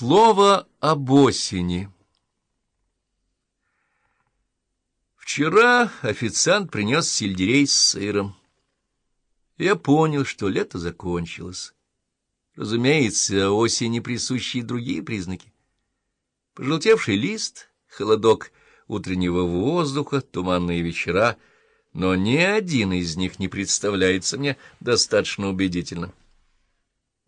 Слово об осени Вчера официант принес сельдерей с сыром. Я понял, что лето закончилось. Разумеется, осени присущи и другие признаки. Пожелтевший лист, холодок утреннего воздуха, туманные вечера, но ни один из них не представляется мне достаточно убедительным.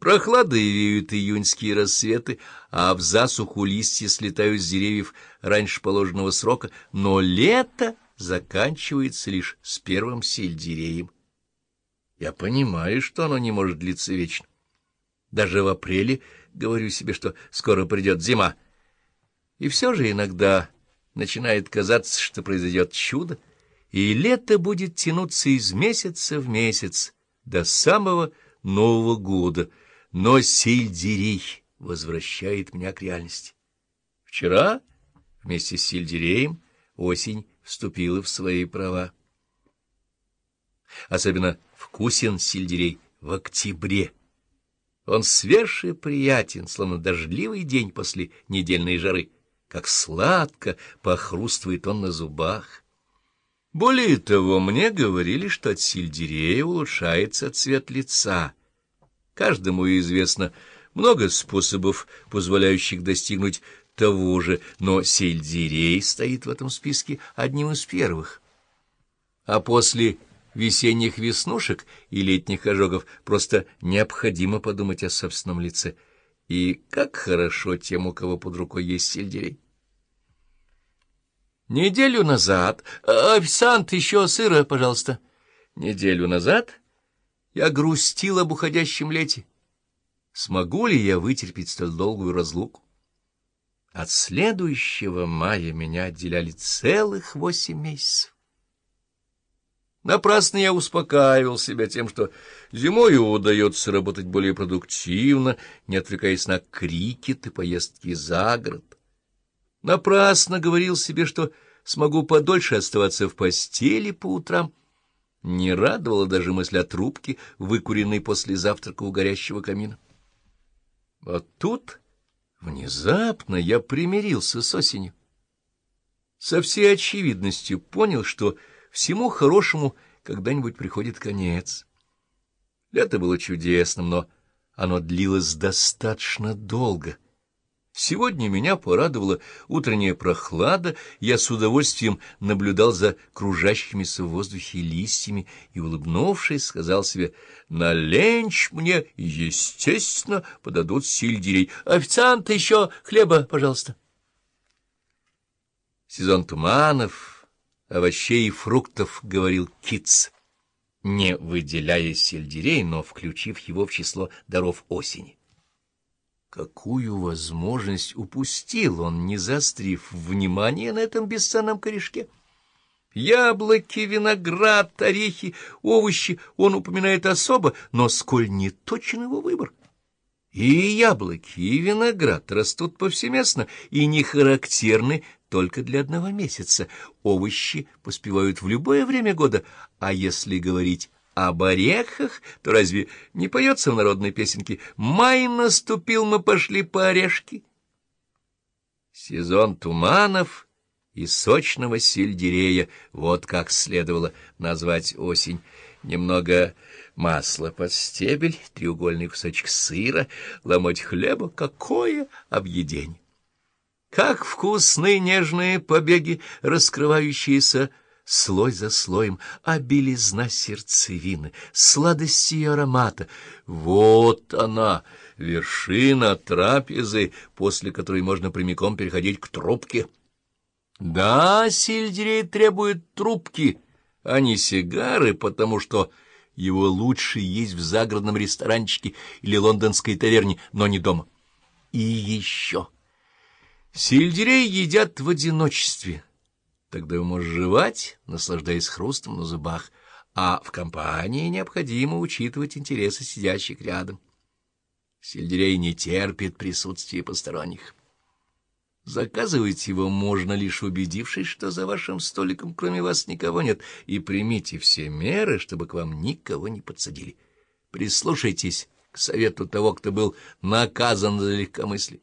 Прохладой веют июньские рассветы, а в засуху листья слетают с деревьев раньше положенного срока, но лето заканчивается лишь с первым сельдереем. Я понимаю, что оно не может длиться вечно. Даже в апреле говорю себе, что скоро придет зима. И все же иногда начинает казаться, что произойдет чудо, и лето будет тянуться из месяца в месяц до самого Нового года — но сельдерей возвращает меня к реальности. Вчера вместе с сельдереем осень вступила в свои права. Особенно вкусен сельдерей в октябре. Он свеж и приятен, словно дождливый день после недельной жары, как сладко похрустывает он на зубах. Более того, мне говорили, что от сельдерея улучшается цвет лица — Каждому известно много способов, позволяющих достигнуть того же, но сельдерей стоит в этом списке одним из первых. А после весенних веснушек и летних ожогов просто необходимо подумать о собственном лице. И как хорошо тем, у кого под рукой есть сельдерей. Неделю назад... Официант, еще сыра, пожалуйста. Неделю назад я грустил об уходящем лете. Смогу ли я вытерпеть столь долгую разлуку? От следующего мая меня отделяли целых восемь месяцев. Напрасно я успокаивал себя тем, что зимой удается работать более продуктивно, не отвлекаясь на крикет и поездки за город. Напрасно говорил себе, что смогу подольше оставаться в постели по утрам, не радовала даже мысль о трубке, выкуренной после завтрака у горящего камина. А тут внезапно я примирился с осенью. Со всей очевидностью понял, что всему хорошему когда-нибудь приходит конец. Лето было чудесным, но оно длилось достаточно долго — Сегодня меня порадовала утренняя прохлада, я с удовольствием наблюдал за кружащимися в воздухе листьями и, улыбнувшись, сказал себе, «На ленч мне, естественно, подадут сельдерей. Официант, еще хлеба, пожалуйста». Сезон туманов, овощей и фруктов, — говорил Китс, не выделяя сельдерей, но включив его в число даров осени. Какую возможность упустил он, не застрив внимание на этом бесценном корешке? Яблоки, виноград, орехи, овощи он упоминает особо, но сколь не точен его выбор. И яблоки, и виноград растут повсеместно и не характерны только для одного месяца. Овощи поспевают в любое время года, а если говорить об орехах, то разве не поется в народной песенке «Май наступил, мы пошли по орешки»? Сезон туманов и сочного сельдерея, вот как следовало назвать осень. Немного масла под стебель, треугольный кусочек сыра, ломоть хлеба — какое объедение! Как вкусны нежные побеги, раскрывающиеся слой за слоем, а белизна сердцевины, сладости и аромата. Вот она, вершина трапезы, после которой можно прямиком переходить к трубке. Да, сельдерей требует трубки, а не сигары, потому что его лучше есть в загородном ресторанчике или лондонской таверне, но не дома. И еще. Сельдерей едят в одиночестве Тогда вы можете жевать, наслаждаясь хрустом на зубах, а в компании необходимо учитывать интересы сидящих рядом. Сельдерей не терпит присутствия посторонних. Заказывать его можно, лишь убедившись, что за вашим столиком кроме вас никого нет, и примите все меры, чтобы к вам никого не подсадили. Прислушайтесь к совету того, кто был наказан за легкомыслие.